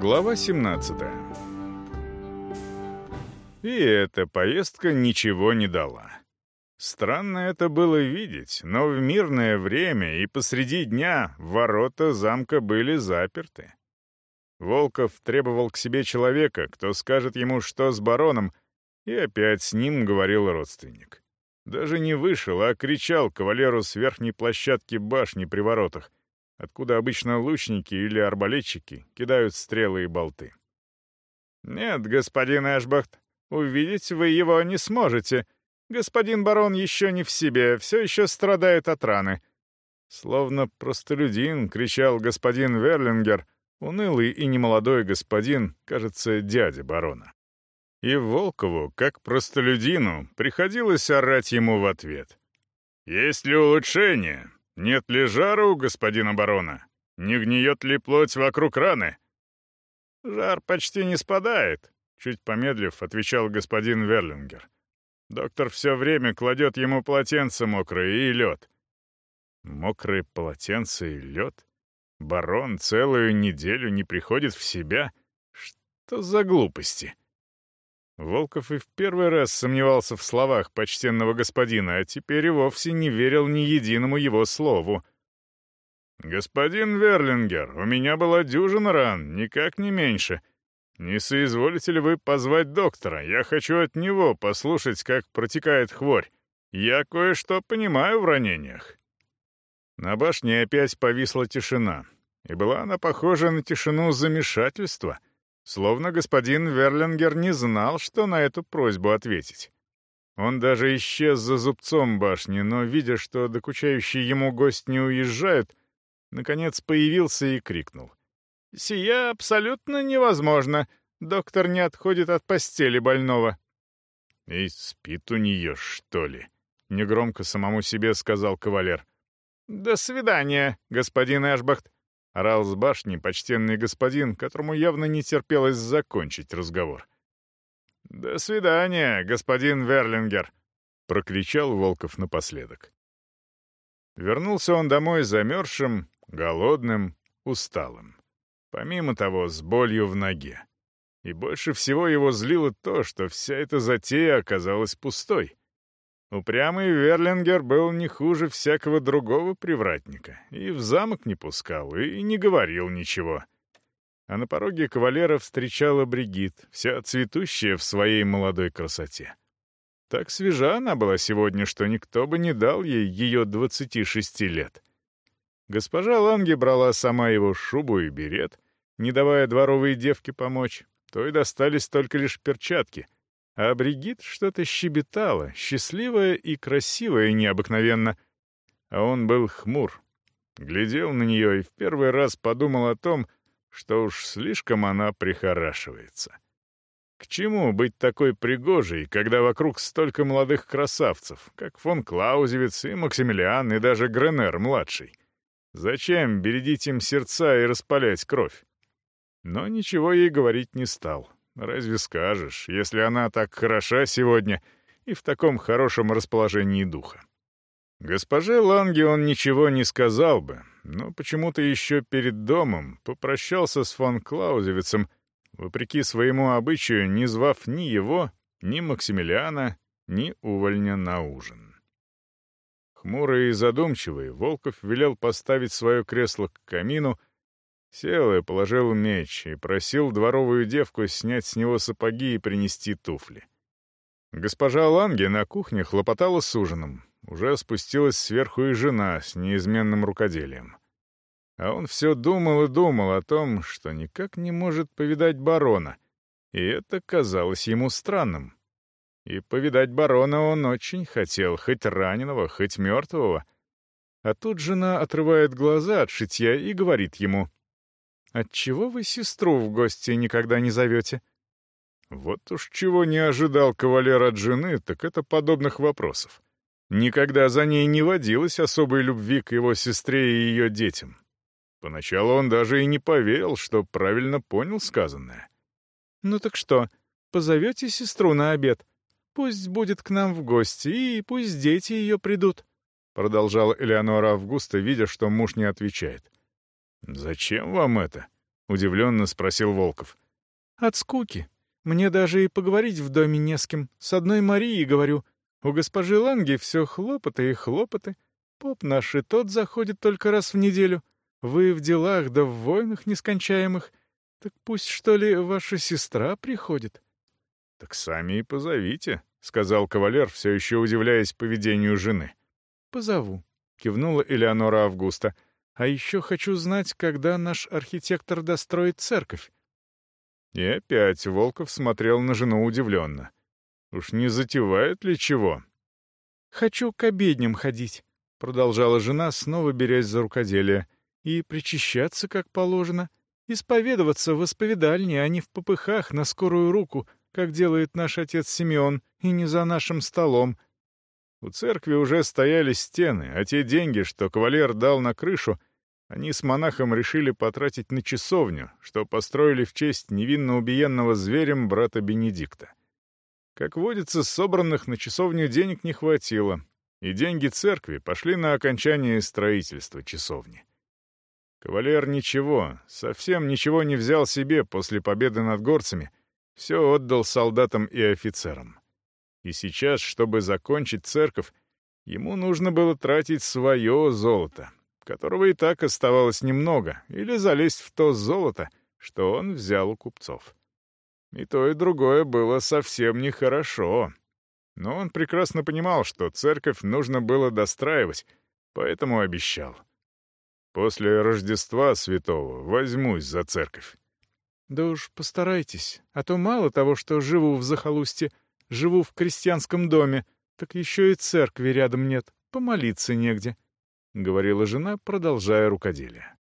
Глава 17 И эта поездка ничего не дала. Странно это было видеть, но в мирное время и посреди дня ворота замка были заперты. Волков требовал к себе человека, кто скажет ему, что с бароном, и опять с ним говорил родственник. Даже не вышел, а кричал кавалеру с верхней площадки башни при воротах, откуда обычно лучники или арбалетчики кидают стрелы и болты. «Нет, господин Эшбахт, увидеть вы его не сможете. Господин барон еще не в себе, все еще страдает от раны». Словно простолюдин, кричал господин Верлингер, унылый и немолодой господин, кажется, дядя барона. И Волкову, как простолюдину, приходилось орать ему в ответ. «Есть ли улучшение? Нет ли жара у господина барона? Не гниет ли плоть вокруг раны?» «Жар почти не спадает», — чуть помедлив, отвечал господин Верлингер. «Доктор все время кладет ему полотенце мокрое и лед». «Мокрые полотенце и лед? Барон целую неделю не приходит в себя? Что за глупости?» Волков и в первый раз сомневался в словах почтенного господина, а теперь и вовсе не верил ни единому его слову. «Господин Верлингер, у меня была дюжина ран, никак не меньше. Не соизволите ли вы позвать доктора? Я хочу от него послушать, как протекает хворь. Я кое-что понимаю в ранениях». На башне опять повисла тишина, и была она похожа на тишину замешательства — Словно господин Верлингер не знал, что на эту просьбу ответить. Он даже исчез за зубцом башни, но, видя, что докучающий ему гость не уезжает, наконец появился и крикнул. «Сия абсолютно невозможно. Доктор не отходит от постели больного». «И спит у нее, что ли?» — негромко самому себе сказал кавалер. «До свидания, господин Эшбахт», — орал с башни почтенный господин, которому явно не терпелось закончить разговор. «До свидания, господин Верлингер!» — прокричал Волков напоследок. Вернулся он домой замерзшим, голодным, усталым. Помимо того, с болью в ноге. И больше всего его злило то, что вся эта затея оказалась пустой. Упрямый Верлингер был не хуже всякого другого привратника, и в замок не пускал, и не говорил ничего. А на пороге кавалера встречала Бригит, вся цветущая в своей молодой красоте. Так свежа она была сегодня, что никто бы не дал ей ее двадцати шести лет. Госпожа Ланге брала сама его шубу и берет, не давая дворовой девке помочь, то и достались только лишь перчатки — а Бригит что-то щебетала, счастливая и красивая необыкновенно. А он был хмур. Глядел на нее и в первый раз подумал о том, что уж слишком она прихорашивается. К чему быть такой пригожей, когда вокруг столько молодых красавцев, как фон Клаузевиц и Максимилиан и даже Гренер-младший? Зачем бередить им сердца и распалять кровь? Но ничего ей говорить не стал. Разве скажешь, если она так хороша сегодня и в таком хорошем расположении духа? Госпоже Ланге он ничего не сказал бы, но почему-то еще перед домом попрощался с фон Клаузевицем, вопреки своему обычаю, не звав ни его, ни Максимилиана, ни увольня на ужин. Хмурый и задумчивый, Волков велел поставить свое кресло к камину — Сел и положил меч, и просил дворовую девку снять с него сапоги и принести туфли. Госпожа Ланге на кухне хлопотала с ужином. Уже спустилась сверху и жена с неизменным рукоделием. А он все думал и думал о том, что никак не может повидать барона, и это казалось ему странным. И повидать барона он очень хотел, хоть раненого, хоть мертвого. А тут жена отрывает глаза от шитья и говорит ему — Отчего вы сестру в гости никогда не зовете?» Вот уж чего не ожидал кавалер от жены, так это подобных вопросов. Никогда за ней не водилось особой любви к его сестре и ее детям. Поначалу он даже и не поверил, что правильно понял сказанное. «Ну так что, позовете сестру на обед? Пусть будет к нам в гости, и пусть дети ее придут», — продолжала Элеонора Августа, видя, что муж не отвечает. «Зачем вам это?» удивленно спросил Волков. От скуки. Мне даже и поговорить в доме не с кем. С одной Марией говорю. У госпожи Ланги все хлопоты и хлопоты. Поп наш и тот заходит только раз в неделю. Вы в делах да в войнах нескончаемых. Так пусть, что ли, ваша сестра приходит. — Так сами и позовите, — сказал кавалер, все еще удивляясь поведению жены. — Позову, — кивнула Элеонора Августа. — А еще хочу знать, когда наш архитектор достроит церковь. И опять Волков смотрел на жену удивленно. Уж не затевает ли чего? «Хочу к обедням ходить», — продолжала жена, снова берясь за рукоделие, «и причащаться, как положено, исповедоваться в исповедальне, а не в попыхах на скорую руку, как делает наш отец Симеон, и не за нашим столом». У церкви уже стояли стены, а те деньги, что кавалер дал на крышу, они с монахом решили потратить на часовню, что построили в честь невинно убиенного зверем брата Бенедикта. Как водится, собранных на часовню денег не хватило, и деньги церкви пошли на окончание строительства часовни. Кавалер ничего, совсем ничего не взял себе после победы над горцами, все отдал солдатам и офицерам. И сейчас, чтобы закончить церковь, ему нужно было тратить свое золото, которого и так оставалось немного, или залезть в то золото, что он взял у купцов. И то, и другое было совсем нехорошо. Но он прекрасно понимал, что церковь нужно было достраивать, поэтому обещал. После Рождества Святого возьмусь за церковь. Да уж постарайтесь, а то мало того, что живу в захолустье, живу в крестьянском доме, так еще и церкви рядом нет, помолиться негде. — говорила жена, продолжая рукоделие.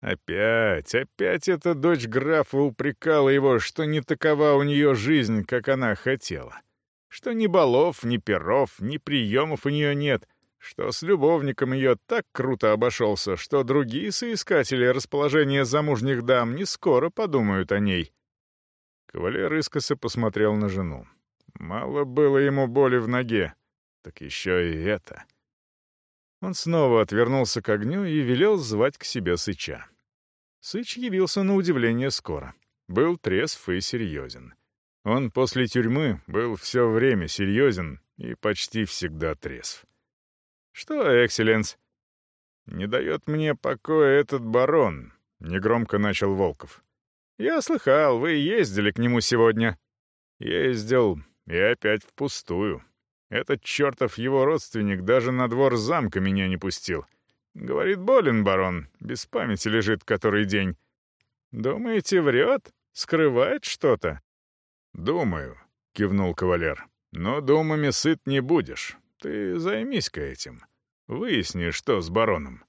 Опять, опять эта дочь графа упрекала его, что не такова у нее жизнь, как она хотела. Что ни балов, ни перов, ни приемов у нее нет, что с любовником ее так круто обошелся, что другие соискатели расположения замужних дам не скоро подумают о ней. Кавалер искоса посмотрел на жену. Мало было ему боли в ноге, так еще и это — он снова отвернулся к огню и велел звать к себе Сыча. Сыч явился на удивление скоро. Был трезв и серьезен. Он после тюрьмы был все время серьезен и почти всегда трезв. «Что, экселленс?» «Не дает мне покоя этот барон», — негромко начал Волков. «Я слыхал, вы ездили к нему сегодня». «Ездил, и опять впустую. Этот чертов его родственник даже на двор замка меня не пустил. Говорит, болен барон, без памяти лежит который день. Думаете, врет? Скрывает что-то? Думаю, кивнул кавалер. Но думами сыт не будешь. Ты займись-ка этим. Выясни, что с бароном.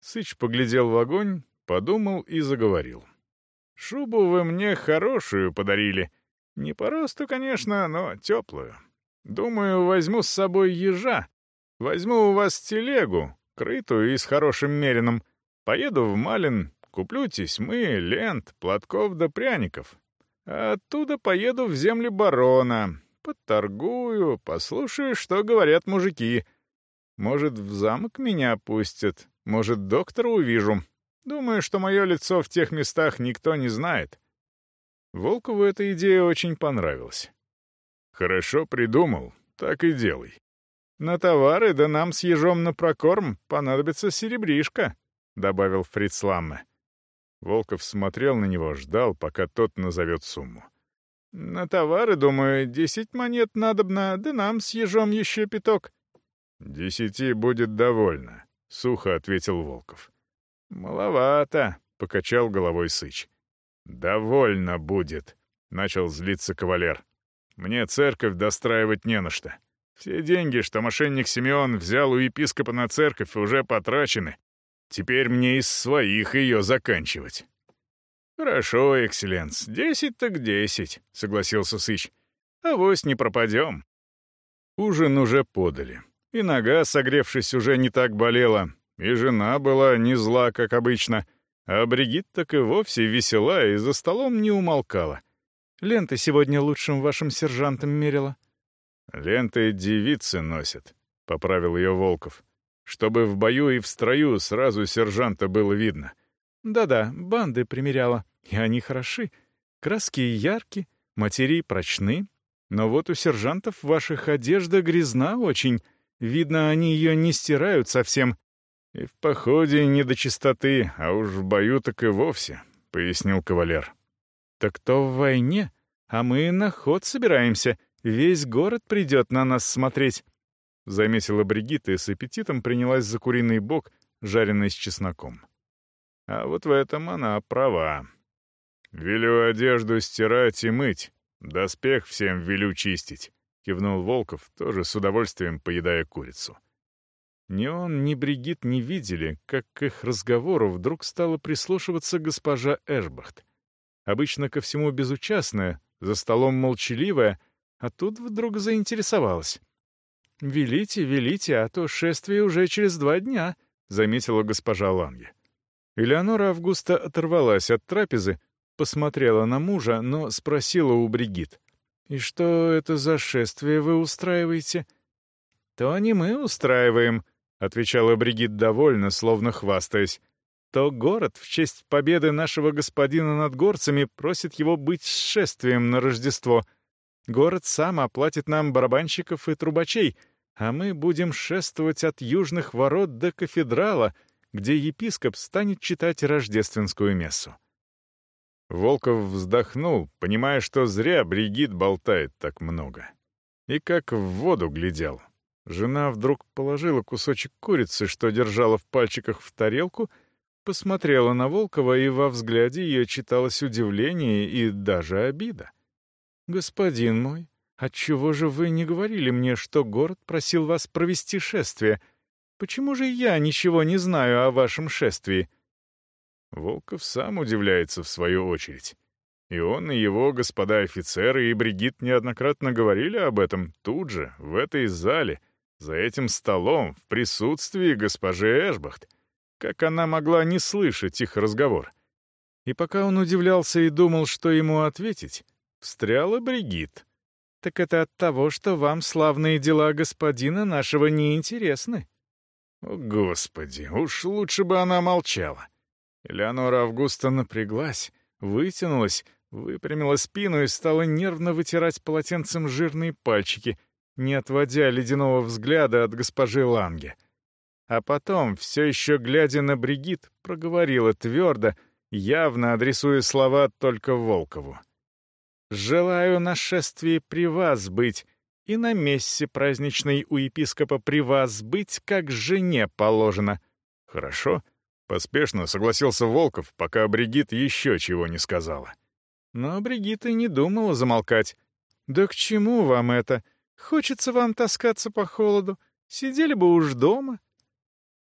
Сыч поглядел в огонь, подумал и заговорил. «Шубу вы мне хорошую подарили. Не по росту, конечно, но теплую. Думаю, возьму с собой ежа. Возьму у вас телегу, крытую и с хорошим мерином. Поеду в Малин, куплю тесьмы, лент, платков да пряников. А оттуда поеду в земли барона, подторгую, послушаю, что говорят мужики. Может, в замок меня пустят, может, доктора увижу. Думаю, что мое лицо в тех местах никто не знает. Волкову эта идея очень понравилась. «Хорошо придумал, так и делай. На товары, да нам с ежом на прокорм понадобится серебришка», — добавил Фриц Ламме. Волков смотрел на него, ждал, пока тот назовет сумму. «На товары, думаю, десять монет надобно, да нам с ежом еще пяток». «Десяти будет довольно», — сухо ответил Волков. «Маловато», — покачал головой Сыч. «Довольно будет», — начал злиться кавалер. Мне церковь достраивать не на что. Все деньги, что мошенник Симеон взял у епископа на церковь, уже потрачены. Теперь мне из своих ее заканчивать». «Хорошо, экселленс, десять так десять», — согласился Сыч. «Авось не пропадем». Ужин уже подали. И нога, согревшись, уже не так болела, и жена была не зла, как обычно, а Бригит так и вовсе весела и за столом не умолкала — Ленты сегодня лучшим вашим сержантом мерила». «Ленты девицы носят», — поправил ее Волков. «Чтобы в бою и в строю сразу сержанта было видно. Да-да, банды примеряла, и они хороши. Краски яркие, материи прочны. Но вот у сержантов ваших одежда грязна очень. Видно, они ее не стирают совсем. И в походе не до чистоты, а уж в бою так и вовсе, — пояснил кавалер. Так то в войне, а мы на ход собираемся. Весь город придет на нас смотреть. Заметила Бригитта и с аппетитом принялась за куриный бок, жареный с чесноком. А вот в этом она права. Велю одежду стирать и мыть, доспех всем велю чистить, кивнул Волков, тоже с удовольствием поедая курицу. Ни он, ни Бригит не видели, как к их разговору вдруг стала прислушиваться госпожа Эшбахт. Обычно ко всему безучастная, за столом молчаливая, а тут вдруг заинтересовалась. «Велите, велите, а то шествие уже через два дня», — заметила госпожа Ланге. Элеонора Августа оторвалась от трапезы, посмотрела на мужа, но спросила у Бригит. «И что это за шествие вы устраиваете?» «То не мы устраиваем», — отвечала Бригит довольно, словно хвастаясь. «То город в честь победы нашего господина над горцами просит его быть шествием на Рождество. Город сам оплатит нам барабанщиков и трубачей, а мы будем шествовать от южных ворот до кафедрала — где епископ станет читать рождественскую мессу. Волков вздохнул, понимая, что зря Бригит болтает так много. И как в воду глядел. Жена вдруг положила кусочек курицы, что держала в пальчиках в тарелку, посмотрела на Волкова, и во взгляде ее читалось удивление и даже обида. «Господин мой, отчего же вы не говорили мне, что город просил вас провести шествие?» Почему же я ничего не знаю о вашем шествии?» Волков сам удивляется в свою очередь. И он, и его господа офицеры, и Бригит неоднократно говорили об этом тут же, в этой зале, за этим столом, в присутствии госпожи Эшбахт. Как она могла не слышать их разговор? И пока он удивлялся и думал, что ему ответить, встряла Бригит. «Так это от того, что вам славные дела господина нашего не интересны», о, Господи, уж лучше бы она молчала. Элеонора Августа напряглась, вытянулась, выпрямила спину и стала нервно вытирать полотенцем жирные пальчики, не отводя ледяного взгляда от госпожи Ланге. А потом, все еще глядя на Бригит, проговорила твердо, явно адресуя слова только Волкову. «Желаю нашествие при вас быть, и на мессе праздничной у епископа при вас быть, как жене положено». «Хорошо», — поспешно согласился Волков, пока Бригит еще чего не сказала. Но Бригитта не думала замолкать. «Да к чему вам это? Хочется вам таскаться по холоду? Сидели бы уж дома».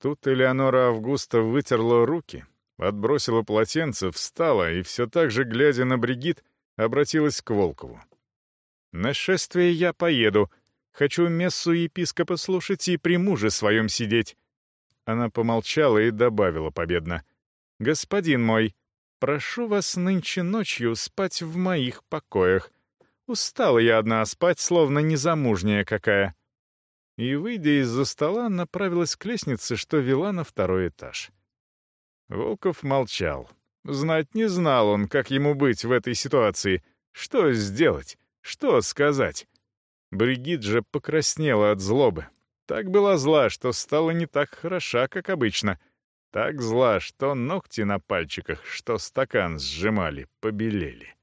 Тут Элеонора Августа вытерла руки, отбросила полотенце, встала и все так же, глядя на Бригит, обратилась к Волкову. На шествие я поеду. Хочу мессу епископа слушать и при муже своем сидеть». Она помолчала и добавила победно. «Господин мой, прошу вас нынче ночью спать в моих покоях. Устала я одна спать, словно незамужняя какая». И, выйдя из-за стола, направилась к лестнице, что вела на второй этаж. Волков молчал. Знать не знал он, как ему быть в этой ситуации. Что сделать? Что сказать? Бригит же покраснела от злобы. Так была зла, что стала не так хороша, как обычно. Так зла, что ногти на пальчиках, что стакан сжимали, побелели.